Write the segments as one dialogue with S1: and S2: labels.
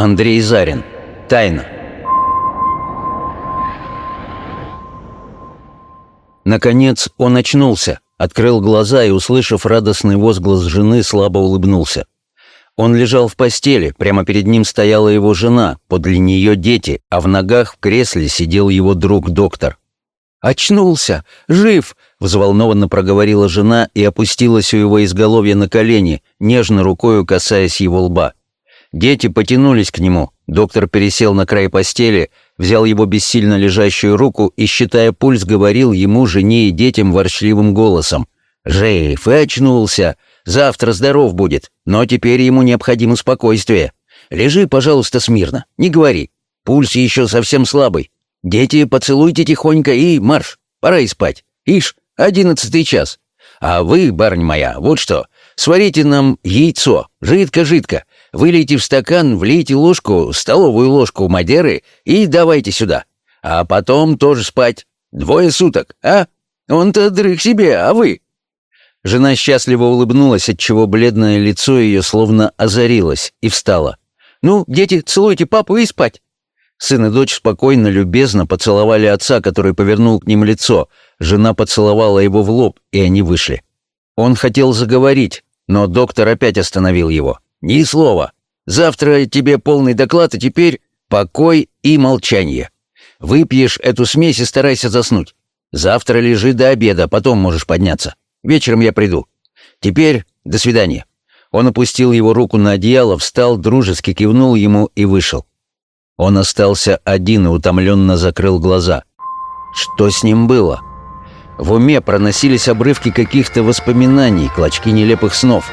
S1: Андрей Зарин. Тайна. Наконец он очнулся, открыл глаза и, услышав радостный возглас жены, слабо улыбнулся. Он лежал в постели, прямо перед ним стояла его жена, подле нее дети, а в ногах в кресле сидел его друг-доктор. «Очнулся! Жив!» — взволнованно проговорила жена и опустилась у его изголовья на колени, нежно рукою касаясь его лба. Дети потянулись к нему. Доктор пересел на край постели, взял его бессильно лежащую руку и, считая пульс, говорил ему, жене и детям ворчливым голосом. «Жив и очнулся! Завтра здоров будет, но теперь ему необходимо спокойствие. Лежи, пожалуйста, смирно, не говори. Пульс еще совсем слабый. Дети, поцелуйте тихонько и марш. Пора и спать. Ишь, одиннадцатый час. А вы, барынь моя, вот что, сварите нам яйцо, жидко-жидко. Вылейте в стакан, влейте ложку, столовую ложку Мадеры и давайте сюда. А потом тоже спать. Двое суток, а? Он-то дрых себе, а вы? Жена счастливо улыбнулась, отчего бледное лицо ее словно озарилось, и встала. «Ну, дети, целуйте папу и спать!» Сын и дочь спокойно, любезно поцеловали отца, который повернул к ним лицо. Жена поцеловала его в лоб, и они вышли. Он хотел заговорить, но доктор опять остановил его. «Ни слова. Завтра тебе полный доклад, а теперь покой и молчание. Выпьешь эту смесь и старайся заснуть. Завтра лежи до обеда, потом можешь подняться». Вечером я приду. Теперь до свидания». Он опустил его руку на одеяло, встал, дружески кивнул ему и вышел. Он остался один и утомленно закрыл глаза. Что с ним было? В уме проносились обрывки каких-то воспоминаний, клочки нелепых снов.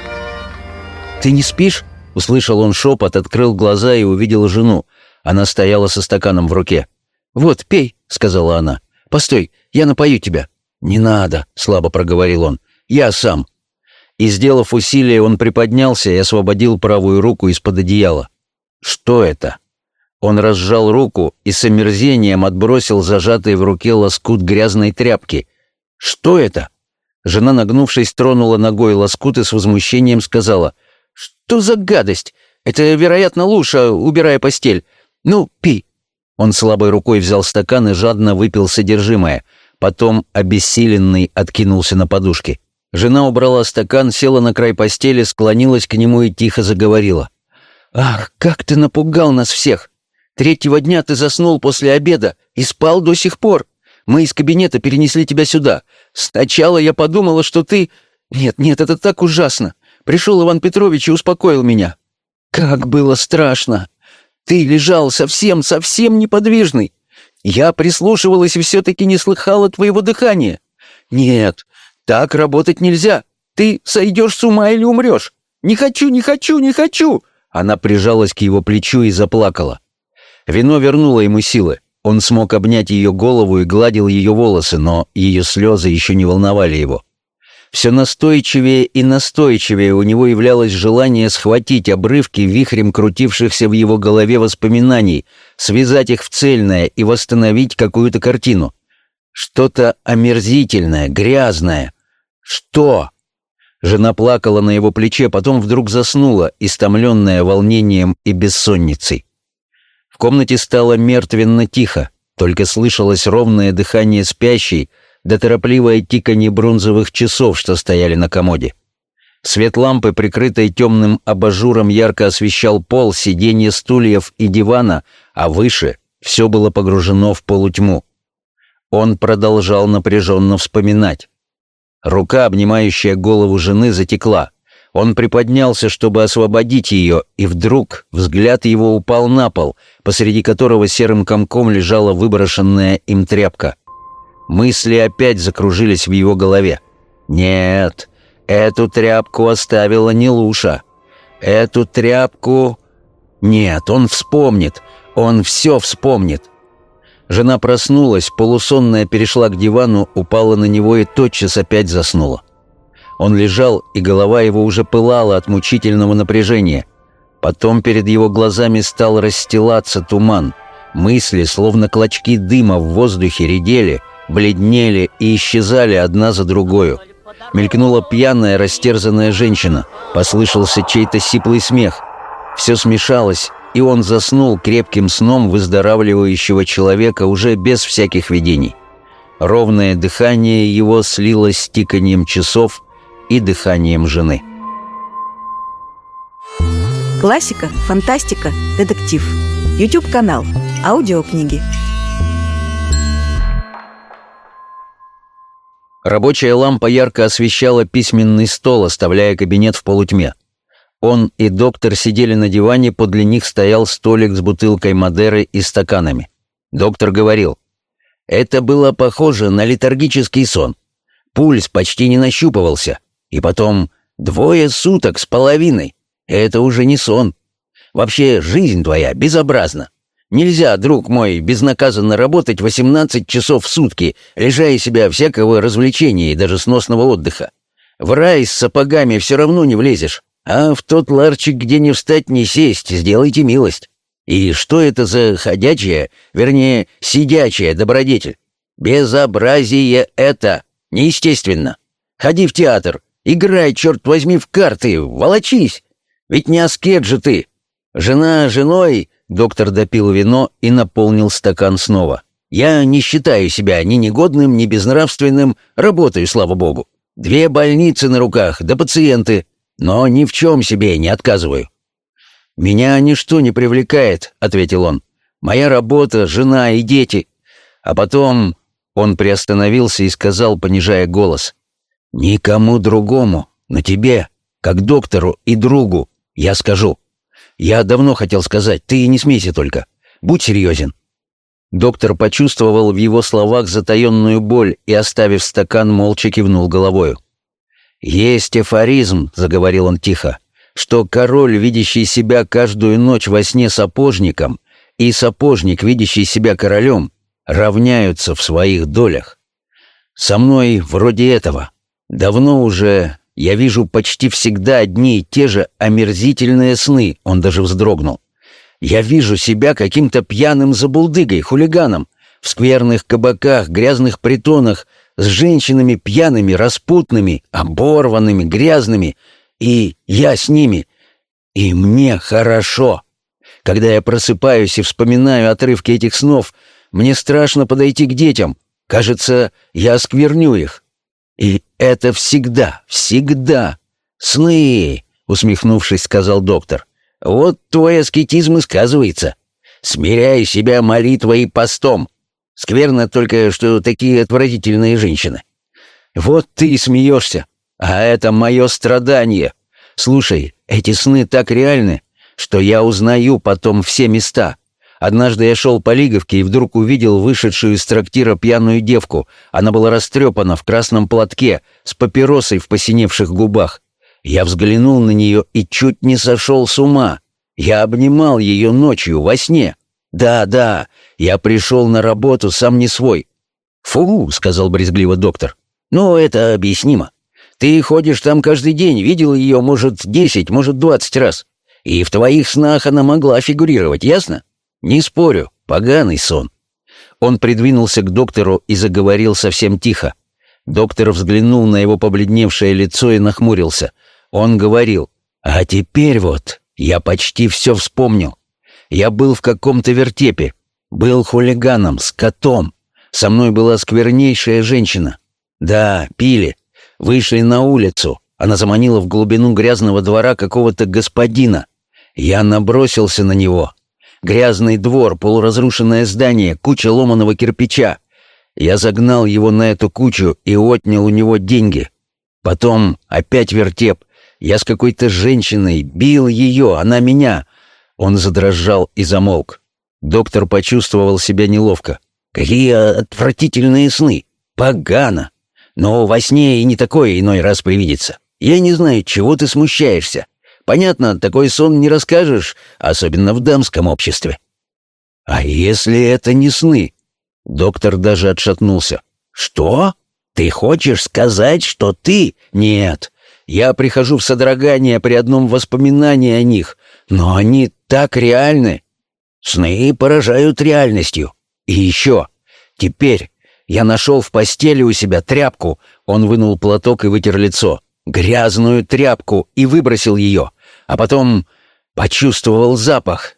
S1: «Ты не спишь?» — услышал он шепот, открыл глаза и увидел жену. Она стояла со стаканом в руке. «Вот, пей», — сказала она. «Постой, я напою тебя». «Не надо», — слабо проговорил он. «Я сам». И, сделав усилие, он приподнялся и освободил правую руку из-под одеяла. «Что это?» Он разжал руку и с омерзением отбросил зажатый в руке лоскут грязной тряпки. «Что это?» Жена, нагнувшись, тронула ногой лоскут и с возмущением сказала. «Что за гадость? Это, вероятно, Луша, убирая постель. Ну, пей». Он слабой рукой взял стакан и жадно выпил содержимое — Потом, обессиленный, откинулся на подушке. Жена убрала стакан, села на край постели, склонилась к нему и тихо заговорила. «Ах, как ты напугал нас всех! Третьего дня ты заснул после обеда и спал до сих пор. Мы из кабинета перенесли тебя сюда. Сначала я подумала, что ты... Нет, нет, это так ужасно. Пришел Иван Петрович и успокоил меня. Как было страшно! Ты лежал совсем, совсем неподвижный. Я прислушивалась и все-таки не слыхала твоего дыхания. Нет, так работать нельзя. Ты сойдешь с ума или умрешь. Не хочу, не хочу, не хочу!» Она прижалась к его плечу и заплакала. Вино вернуло ему силы. Он смог обнять ее голову и гладил ее волосы, но ее слезы еще не волновали его. Все настойчивее и настойчивее у него являлось желание схватить обрывки вихрем крутившихся в его голове воспоминаний, связать их в цельное и восстановить какую-то картину. Что-то омерзительное, грязное. Что? Жена плакала на его плече, потом вдруг заснула, истомленная волнением и бессонницей. В комнате стало мертвенно тихо, только слышалось ровное дыхание спящей, да торопливое тиканье бронзовых часов, что стояли на комоде. Свет лампы, прикрытой темным абажуром, ярко освещал пол, сиденья стульев и дивана, а выше все было погружено в полутьму. Он продолжал напряженно вспоминать. Рука, обнимающая голову жены, затекла. Он приподнялся, чтобы освободить ее, и вдруг взгляд его упал на пол, посреди которого серым комком лежала выброшенная им тряпка. Мысли опять закружились в его голове. «Нет, эту тряпку оставила не Луша. Эту тряпку...» «Нет, он вспомнит, он все вспомнит». Жена проснулась, полусонная перешла к дивану, упала на него и тотчас опять заснула. Он лежал, и голова его уже пылала от мучительного напряжения. Потом перед его глазами стал расстилаться туман. Мысли, словно клочки дыма в воздухе, редели — бледнели и исчезали одна за другой. Мелькнула пьяная, растерзанная женщина. Послышался чей-то сиплый смех. Все смешалось, и он заснул крепким сном выздоравливающего человека уже без всяких видений. Ровное дыхание его слилось с тиканием часов и дыханием жены.
S2: Классика, фантастика, детектив. YouTube-канал. Аудиокниги.
S1: Рабочая лампа ярко освещала письменный стол, оставляя кабинет в полутьме. Он и доктор сидели на диване, подле них стоял столик с бутылкой Мадеры и стаканами. Доктор говорил, это было похоже на летаргический сон. Пульс почти не нащупывался. И потом двое суток с половиной. Это уже не сон. Вообще, жизнь твоя безобразна. Нельзя, друг мой, безнаказанно работать 18 часов в сутки, лишая себя всякого развлечения и даже сносного отдыха. В рай с сапогами все равно не влезешь, а в тот ларчик, где не встать, не сесть, сделайте милость. И что это за ходячая, вернее, сидячая добродетель? Безобразие это, неестественно. Ходи в театр, играй, черт возьми, в карты, волочись. Ведь не аскет же ты. Жена женой, доктор допил вино и наполнил стакан снова. Я не считаю себя ни негодным, ни безнравственным, работаю, слава богу. Две больницы на руках, да пациенты, но ни в чем себе не отказываю. «Меня ничто не привлекает», — ответил он. «Моя работа, жена и дети». А потом он приостановился и сказал, понижая голос. «Никому другому, но тебе, как доктору и другу, я скажу. Я давно хотел сказать, ты не смейся только. Будь серьезен». Доктор почувствовал в его словах затаенную боль и, оставив стакан, молча кивнул головою. «Есть эфоризм», — заговорил он тихо, что король, видящий себя каждую ночь во сне сапожником, и сапожник, видящий себя королем, равняются в своих долях. Со мной вроде этого. Давно уже я вижу почти всегда одни и те же омерзительные сны, он даже вздрогнул. Я вижу себя каким-то пьяным забулдыгой, хулиганом, в скверных кабаках, грязных притонах, с женщинами пьяными, распутными, оборванными, грязными, и я с ними. И мне хорошо. Когда я просыпаюсь и вспоминаю отрывки этих снов, мне страшно подойти к детям. Кажется, я оскверню их. И это всегда, всегда. Сны, усмехнувшись, сказал доктор. Вот твой аскетизм и сказывается. Смиряй себя молитвой и постом. Скверно только, что такие отвратительные женщины. Вот ты и смеешься. А это мое страдание. Слушай, эти сны так реальны, что я узнаю потом все места. Однажды я шел по Лиговке и вдруг увидел вышедшую из трактира пьяную девку. Она была растрепана в красном платке, с папиросой в посиневших губах. Я взглянул на нее и чуть не сошел с ума. Я обнимал ее ночью во сне. Да, да, я пришел на работу сам не свой. «Фу», — сказал брезгливо доктор. «Ну, это объяснимо. Ты ходишь там каждый день, видел ее, может, десять, может, двадцать раз. И в твоих снах она могла фигурировать, ясно? Не спорю, поганый сон». Он придвинулся к доктору и заговорил совсем тихо. Доктор взглянул на его побледневшее лицо и нахмурился. Он говорил, «А теперь вот я почти все вспомнил. Я был в каком-то вертепе, был хулиганом, с котом. Со мной была сквернейшая женщина. Да, пили, Вышли на улицу. Она заманила в глубину грязного двора какого-то господина. Я набросился на него. Грязный двор, полуразрушенное здание, куча ломаного кирпича. Я загнал его на эту кучу и отнял у него деньги. Потом опять вертеп. Я с какой-то женщиной бил ее, она меня. Он задрожал и замолк. Доктор почувствовал себя неловко. Какие отвратительные сны! Погано! Но во сне и не такое иной раз привидится. Я не знаю, чего ты смущаешься. Понятно, такой сон не расскажешь, особенно в дамском обществе. А если это не сны? Доктор даже отшатнулся. Что? Ты хочешь сказать, что ты... Нет. Я прихожу в содрогание при одном воспоминании о них, но они так реальны. Сны поражают реальностью. И еще. Теперь я нашел в постели у себя тряпку. Он вынул платок и вытер лицо. Грязную тряпку и выбросил ее. А потом почувствовал запах.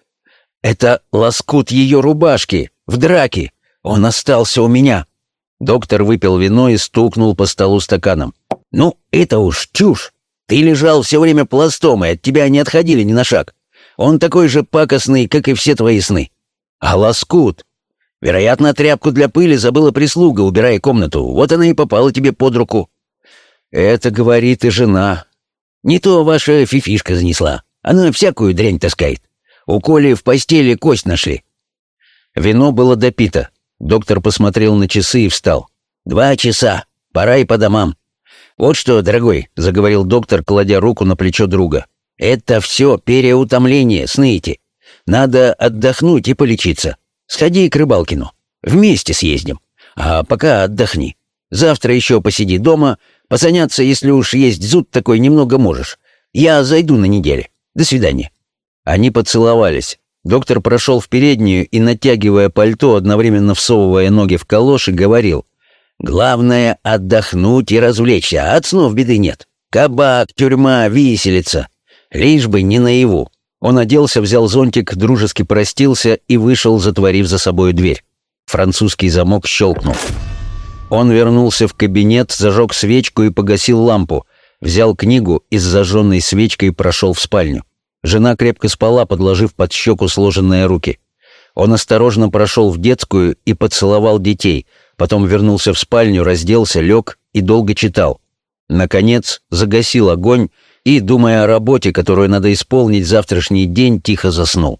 S1: Это лоскут ее рубашки, в драке. Он остался у меня». Доктор выпил вино и стукнул по столу стаканом. «Ну, это уж чушь. Ты лежал все время пластом, и от тебя не отходили ни на шаг. Он такой же пакостный, как и все твои сны. А лоскут? Вероятно, тряпку для пыли забыла прислуга, убирая комнату. Вот она и попала тебе под руку. Это говорит и жена. Не то ваша фифишка занесла. Она всякую дрянь таскает. У Коли в постели кость нашли. Вино было допито. Доктор посмотрел на часы и встал. «Два часа. Пора и по домам. Вот что, дорогой», — заговорил доктор, кладя руку на плечо друга. «Это все переутомление, сны эти. Надо отдохнуть и полечиться. Сходи к Рыбалкину. Вместе съездим. А пока отдохни. Завтра еще посиди дома. Посоняться, если уж есть зуд такой, немного можешь. Я зайду на неделю. До свидания». Они поцеловались. Доктор прошел в переднюю и, натягивая пальто, одновременно всовывая ноги в калоши, говорил. «Главное — отдохнуть и развлечься, а от снов беды нет. Кабак, тюрьма, виселица. Лишь бы не наяву. Он оделся, взял зонтик, дружески простился и вышел, затворив за собой дверь. Французский замок щелкнул. Он вернулся в кабинет, зажег свечку и погасил лампу, взял книгу и с зажженной свечкой прошел в спальню. Жена крепко спала, подложив под щеку сложенные руки. Он осторожно прошел в детскую и поцеловал детей, потом вернулся в спальню, разделся, лег и долго читал. Наконец загасил огонь и, думая о работе, которую надо исполнить завтрашний день, тихо заснул.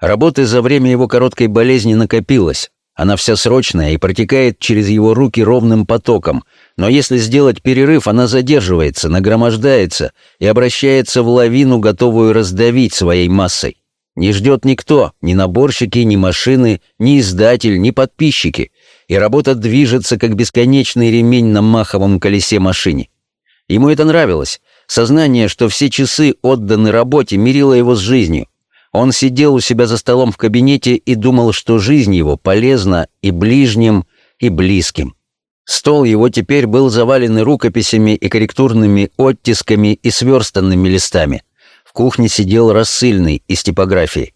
S1: Работы за время его короткой болезни накопилось. Она вся срочная и протекает через его руки ровным потоком, но если сделать перерыв, она задерживается, нагромождается и обращается в лавину, готовую раздавить своей массой. Не ждет никто, ни наборщики, ни машины, ни издатель, ни подписчики, и работа движется, как бесконечный ремень на маховом колесе машине. Ему это нравилось, Сознание, что все часы отданы работе, мирило его с жизнью. Он сидел у себя за столом в кабинете и думал, что жизнь его полезна и ближним, и близким. Стол его теперь был завален рукописями и корректурными оттисками и сверстанными листами. В кухне сидел рассыльный из типографии.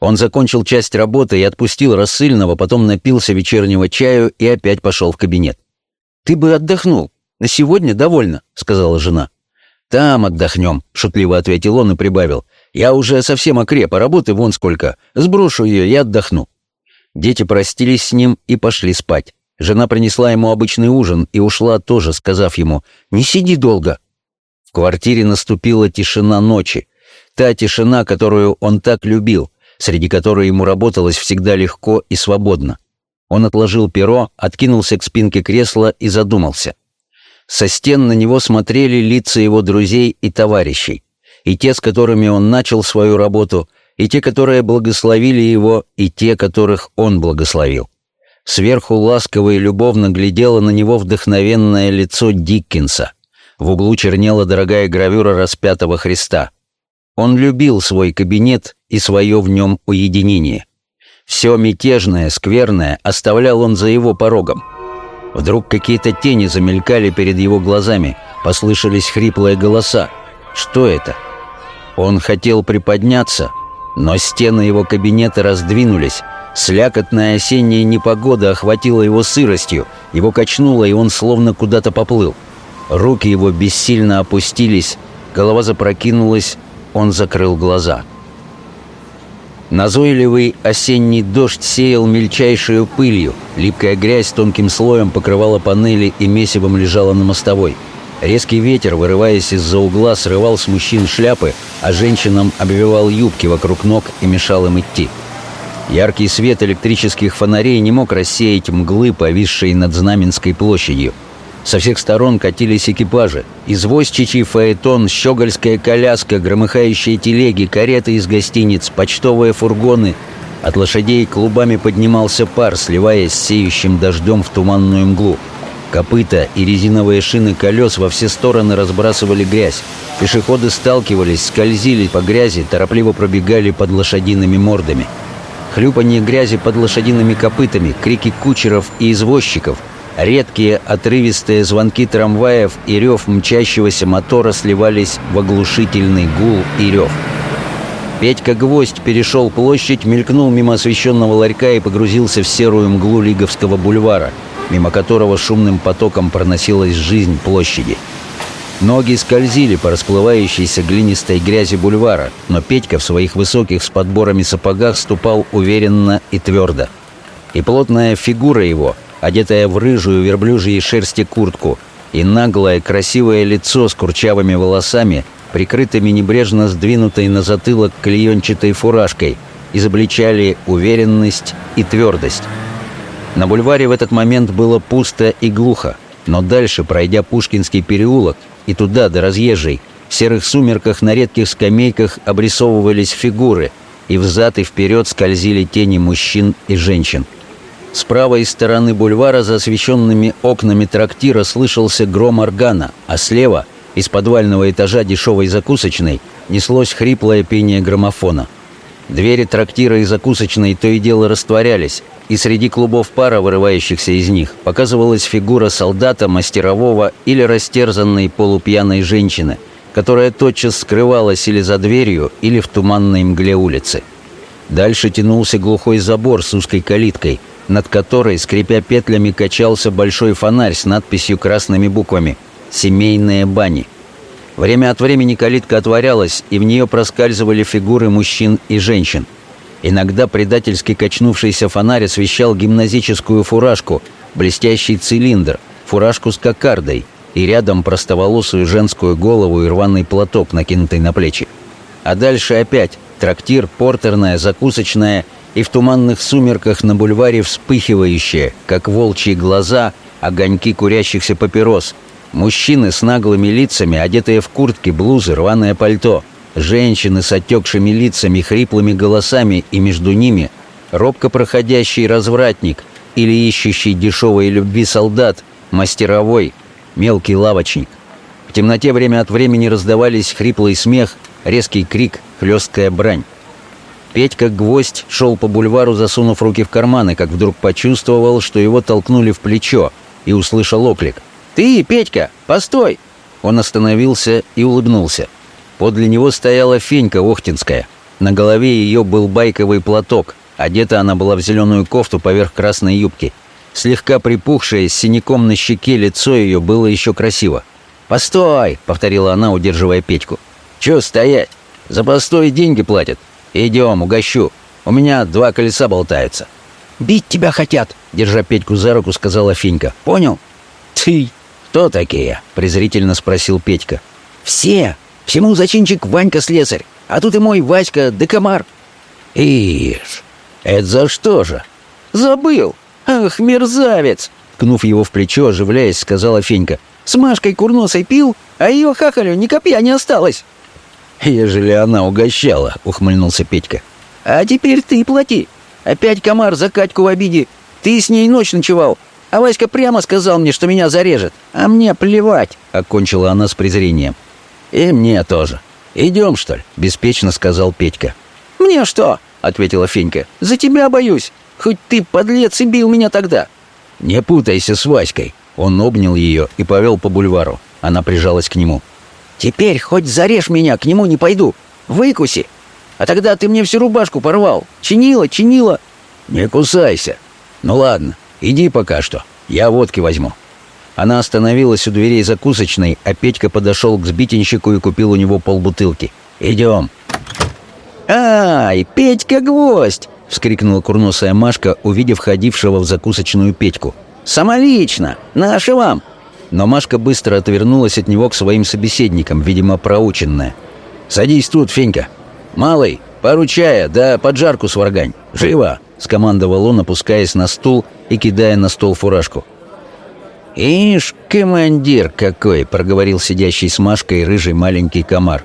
S1: Он закончил часть работы и отпустил рассыльного, потом напился вечернего чаю и опять пошел в кабинет. «Ты бы отдохнул. На сегодня довольно», — сказала жена. «Там отдохнем», — шутливо ответил он и прибавил. «Я уже совсем окреп, а работы вон сколько. Сброшу ее и отдохну». Дети простились с ним и пошли спать. Жена принесла ему обычный ужин и ушла тоже, сказав ему «Не сиди долго». В квартире наступила тишина ночи. Та тишина, которую он так любил, среди которой ему работалось всегда легко и свободно. Он отложил перо, откинулся к спинке кресла и задумался — со стен на него смотрели лица его друзей и товарищей, и те, с которыми он начал свою работу, и те, которые благословили его, и те, которых он благословил. Сверху ласково и любовно глядело на него вдохновенное лицо Диккенса. В углу чернела дорогая гравюра распятого Христа. Он любил свой кабинет и свое в нем уединение. Все мятежное, скверное оставлял он за его порогом — Вдруг какие-то тени замелькали перед его глазами, послышались хриплые голоса. Что это? Он хотел приподняться, но стены его кабинета раздвинулись. Слякотная осенняя непогода охватила его сыростью, его качнуло, и он словно куда-то поплыл. Руки его бессильно опустились, голова запрокинулась, он закрыл глаза. Назойливый осенний дождь сеял мельчайшую пылью. Липкая грязь тонким слоем покрывала панели и месивом лежала на мостовой. Резкий ветер, вырываясь из-за угла, срывал с мужчин шляпы, а женщинам обвивал юбки вокруг ног и мешал им идти. Яркий свет электрических фонарей не мог рассеять мглы, повисшие над Знаменской площадью. Со всех сторон катились экипажи. Извозчичий фаэтон, щегольская коляска, громыхающие телеги, кареты из гостиниц, почтовые фургоны. От лошадей клубами поднимался пар, сливаясь с сеющим дождем в туманную мглу. Копыта и резиновые шины колес во все стороны разбрасывали грязь. Пешеходы сталкивались, скользили по грязи, торопливо пробегали под лошадиными мордами. Хлюпанье грязи под лошадиными копытами, крики кучеров и извозчиков — Редкие отрывистые звонки трамваев и рев мчащегося мотора сливались в оглушительный гул и рев. Петька Гвоздь перешел площадь, мелькнул мимо освещенного ларька и погрузился в серую мглу Лиговского бульвара, мимо которого шумным потоком проносилась жизнь площади. Ноги скользили по расплывающейся глинистой грязи бульвара, но Петька в своих высоких с подборами сапогах ступал уверенно и твердо. И плотная фигура его, одетая в рыжую верблюжьей шерсти куртку, и наглое красивое лицо с курчавыми волосами, прикрытыми небрежно сдвинутой на затылок клеенчатой фуражкой, изобличали уверенность и твердость. На бульваре в этот момент было пусто и глухо, но дальше, пройдя Пушкинский переулок, и туда, до разъезжей, в серых сумерках на редких скамейках обрисовывались фигуры, и взад и вперед скользили тени мужчин и женщин. С правой стороны бульвара за освещенными окнами трактира слышался гром органа, а слева, из подвального этажа дешевой закусочной, неслось хриплое пение граммофона. Двери трактира и закусочной то и дело растворялись, и среди клубов пара, вырывающихся из них, показывалась фигура солдата, мастерового или растерзанной полупьяной женщины, которая тотчас скрывалась или за дверью, или в туманной мгле улицы. Дальше тянулся глухой забор с узкой калиткой, над которой, скрипя петлями, качался большой фонарь с надписью красными буквами «Семейные бани». Время от времени калитка отворялась, и в нее проскальзывали фигуры мужчин и женщин – Иногда предательски качнувшийся фонарь освещал гимназическую фуражку, блестящий цилиндр, фуражку с кокардой и рядом простоволосую женскую голову и рваный платок, накинутый на плечи. А дальше опять трактир, портерная, закусочная и в туманных сумерках на бульваре вспыхивающие, как волчьи глаза, огоньки курящихся папирос. Мужчины с наглыми лицами, одетые в куртки, блузы, рваное пальто — Женщины с отекшими лицами, хриплыми голосами и между ними робко проходящий развратник или ищущий дешевой любви солдат, мастеровой, мелкий лавочник. В темноте время от времени раздавались хриплый смех, резкий крик, хлесткая брань. Петька Гвоздь шел по бульвару, засунув руки в карманы, как вдруг почувствовал, что его толкнули в плечо, и услышал оклик. «Ты, Петька, постой!» Он остановился и улыбнулся. Подле него стояла Фенька Охтинская. На голове ее был байковый платок. Одета она была в зеленую кофту поверх красной юбки. Слегка припухшее, с синяком на щеке лицо ее было еще красиво. «Постой!» — повторила она, удерживая Петьку. «Че стоять? За постой деньги платят. Идем, угощу. У меня два колеса болтаются». «Бить тебя хотят!» — держа Петьку за руку, сказала Фенька. «Понял?» «Ты кто такие?» — презрительно спросил Петька. «Все!» Всему зачинчик Ванька слесарь, а тут и мой Васька да комар. Ишь, это за что же? Забыл. Ах, мерзавец! Ткнув его в плечо, оживляясь, сказала Фенька. С Машкой Курносой пил, а ее хахалю ни копья не осталось. «Ежели она угощала», — ухмыльнулся Петька. «А теперь ты плати. Опять комар за Катьку в обиде. Ты с ней ночь ночевал, а Васька прямо сказал мне, что меня зарежет. А мне плевать», — окончила она с презрением. «И мне тоже. Идем, что ли?» — беспечно сказал Петька. «Мне что?» — ответила Фенька. «За тебя боюсь. Хоть ты, подлец, и бил меня тогда». «Не путайся с Васькой». Он обнял ее и повел по бульвару. Она прижалась к нему. «Теперь хоть зарежь меня, к нему не пойду. Выкуси. А тогда ты мне всю рубашку порвал. Чинила, чинила». «Не кусайся. Ну ладно, иди пока что. Я водки возьму». Она остановилась у дверей закусочной, а Петька подошел к сбитенщику и купил у него полбутылки. «Идем». «Ай, Петька Гвоздь!» — вскрикнула курносая Машка, увидев ходившего в закусочную Петьку. «Самолично! Наши вам!» Но Машка быстро отвернулась от него к своим собеседникам, видимо, проученная. «Садись тут, Фенька. Малый, пару чая, да поджарку сваргань. Живо!» — скомандовал он, опускаясь на стул и кидая на стол фуражку. «Ишь, командир какой!» — проговорил сидящий с Машкой рыжий маленький комар.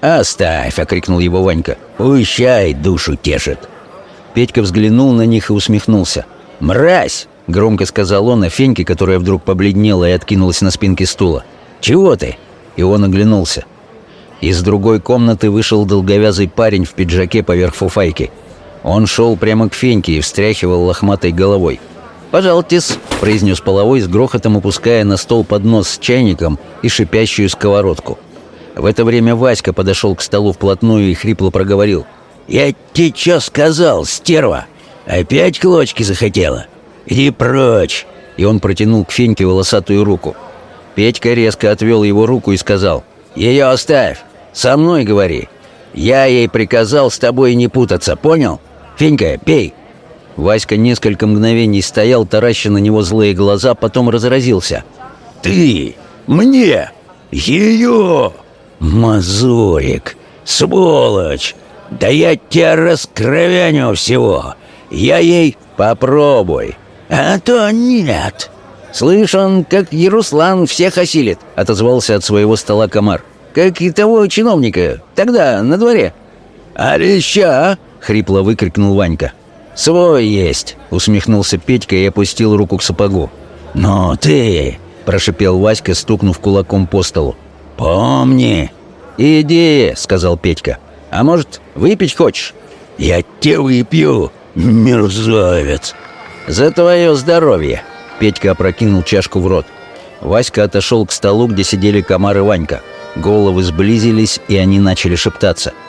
S1: «Оставь!» — окрикнул его Ванька. «Пущай, душу тешит!» Петька взглянул на них и усмехнулся. «Мразь!» — громко сказал он, а Феньке, которая вдруг побледнела и откинулась на спинке стула. «Чего ты?» И он оглянулся. Из другой комнаты вышел долговязый парень в пиджаке поверх фуфайки. Он шел прямо к Феньке и встряхивал лохматой головой. «Пожалуйтесь», — произнес половой с грохотом опуская на стол поднос с чайником и шипящую сковородку. В это время Васька подошел к столу вплотную и хрипло проговорил.
S3: Я тебе чё сказал, стерва? Опять клочки захотела? Иди прочь!»
S1: И он протянул к Феньке волосатую руку. Петька резко отвел его руку и сказал, «Ее оставь, со мной говори. Я ей приказал с тобой не путаться, понял? Фенька, пей!» Васька несколько мгновений стоял, тараща на него злые глаза, потом разразился.
S3: «Ты! Мне! Ее! Мазурик! Сволочь! Да я тебя раскровяню всего! Я ей попробуй, а то нет!»
S1: «Слышь, он, как Яруслан, всех осилит», — отозвался от своего стола комар. «Как и того чиновника, тогда, на дворе».
S3: «А леща?»
S1: — хрипло выкрикнул Ванька. «Свой есть!» — усмехнулся Петька и опустил руку к сапогу.
S3: «Но ты!» — прошипел Васька, стукнув кулаком по столу. «Помни!»
S1: «Иди!» — сказал Петька. «А может, выпить хочешь?»
S3: «Я те выпью, мерзавец!»
S1: «За твое здоровье!» — Петька опрокинул чашку в рот. Васька отошел к столу, где сидели комар и Ванька. Головы сблизились, и они начали шептаться —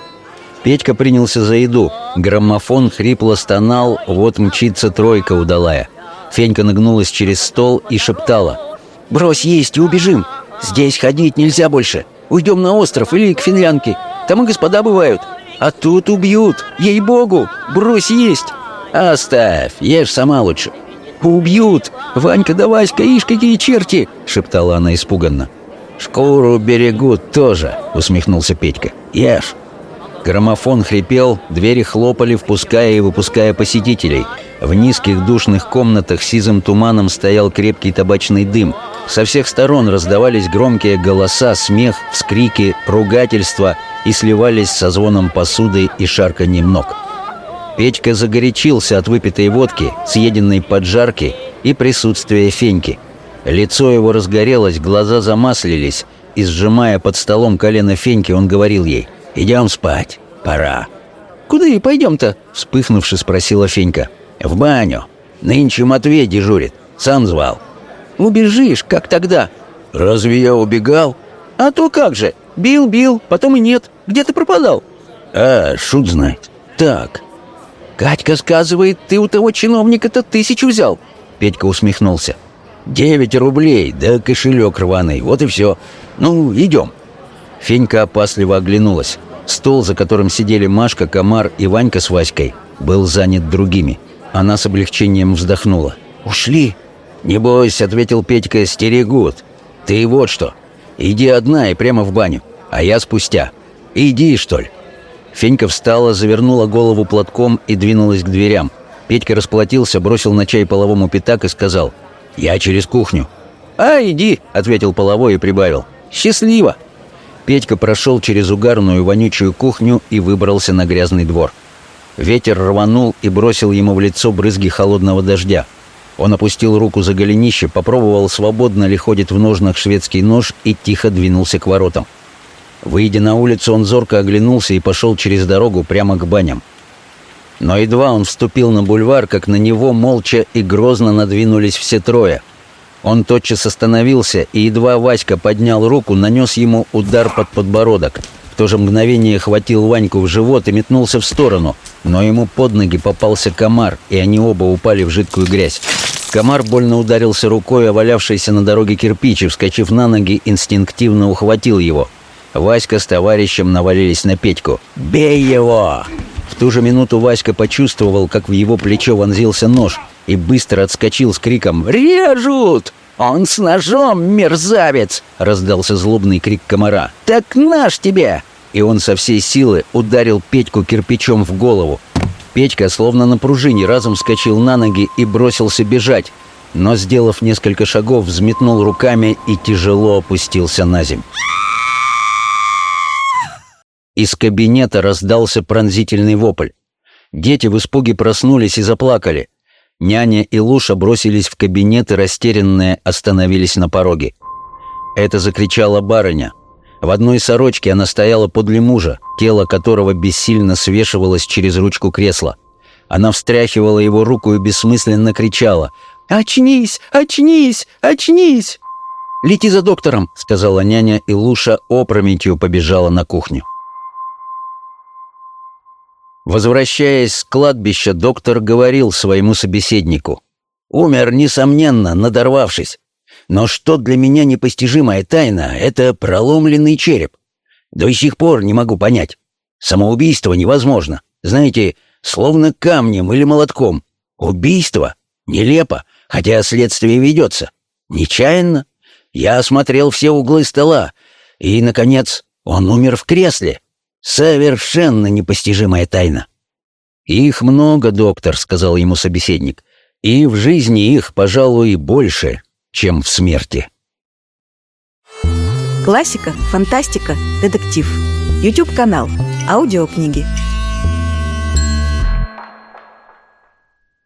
S1: Петька принялся за еду. Граммофон хрипло стонал, вот мчится тройка удалая. Фенька нагнулась через стол и шептала. «Брось есть и убежим! Здесь ходить нельзя больше! Уйдем на остров или к финлянке! Там и господа бывают! А тут убьют! Ей-богу! Брось есть!» «Оставь! Ешь сама лучше!» «Убьют! Ванька да Васька, ишь, какие черти!» — шептала она испуганно.
S3: «Шкуру берегут тоже!» — усмехнулся Петька. «Ешь!»
S1: Граммофон хрипел, двери хлопали, впуская и выпуская посетителей. В низких душных комнатах сизым туманом стоял крепкий табачный дым. Со всех сторон раздавались громкие голоса, смех, вскрики, ругательства и сливались со звоном посуды и шарканьем ног. Петька загорячился от выпитой водки, съеденной поджарки и присутствия Феньки. Лицо его разгорелось, глаза замаслились, и, сжимая под столом колено Феньки, он говорил ей «Идем спать, пора».
S2: «Куда и пойдем-то?»
S1: — вспыхнувши спросила Фенька.
S3: «В баню. Нынче Матвей дежурит. Сам звал».
S2: «Убежишь, как тогда?»
S3: «Разве я убегал?»
S2: «А то как же. Бил, бил, потом и нет. Где ты пропадал?»
S3: «А, шут знает. Так».
S2: «Катька сказывает, ты у того чиновника-то тысячу взял».
S1: Петька усмехнулся.
S3: «Девять рублей, да кошелек рваный, вот и все. Ну, идем».
S1: Фенька опасливо оглянулась. Стол, за которым сидели Машка, Комар и Ванька с Васькой, был занят другими. Она с облегчением вздохнула.
S3: «Ушли?» «Не бойся», — ответил Петька, — «стерегут. Ты вот что, иди одна и прямо в баню, а я спустя. Иди, что ли».
S1: Фенька встала, завернула голову платком и двинулась к дверям. Петька расплатился, бросил на чай половому пятак и сказал «Я через кухню».
S2: «А, иди», — ответил половой и прибавил. «Счастливо».
S1: Петька прошел через угарную вонючую кухню и выбрался на грязный двор. Ветер рванул и бросил ему в лицо брызги холодного дождя. Он опустил руку за голенище, попробовал, свободно ли ходит в ножнах шведский нож и тихо двинулся к воротам. Выйдя на улицу, он зорко оглянулся и пошел через дорогу прямо к баням. Но едва он вступил на бульвар, как на него молча и грозно надвинулись все трое — он тотчас остановился, и едва Васька поднял руку, нанес ему удар под подбородок. В то же мгновение хватил Ваньку в живот и метнулся в сторону, но ему под ноги попался комар, и они оба упали в жидкую грязь. Комар больно ударился рукой, о валявшийся на дороге кирпич, и, вскочив на ноги, инстинктивно ухватил его. Васька с товарищем навалились на Петьку. «Бей его!» В ту же минуту Васька почувствовал, как в его плечо вонзился нож – и быстро отскочил с криком «Режут! Он с ножом, мерзавец!» — раздался злобный крик комара. «Так наш тебе!» И он со всей силы ударил Петьку кирпичом в голову. Петька, словно на пружине, разом вскочил на ноги и бросился бежать, но, сделав несколько шагов, взметнул руками и тяжело опустился на земь. Из кабинета раздался пронзительный вопль. Дети в испуге проснулись и заплакали. Няня и Луша бросились в кабинет и растерянные остановились на пороге. Это закричала барыня. В одной сорочке она стояла подле мужа, тело которого бессильно свешивалось через ручку кресла. Она встряхивала его руку и бессмысленно кричала «Очнись! Очнись! Очнись!» «Лети за доктором!» — сказала няня, и Луша опрометью побежала на кухню. Возвращаясь с кладбища, доктор говорил своему собеседнику. «Умер, несомненно, надорвавшись. Но что для меня непостижимая тайна — это проломленный череп. До сих пор не могу понять. Самоубийство невозможно. Знаете, словно камнем или молотком. Убийство? Нелепо, хотя следствие ведется. Нечаянно? Я осмотрел все углы стола. И, наконец, он умер в кресле. Совершенно непостижимая тайна. «Их много, доктор», — сказал ему собеседник. «И в жизни их, пожалуй, больше, чем в смерти».
S4: Классика, фантастика, детектив. YouTube канал. Аудиокниги.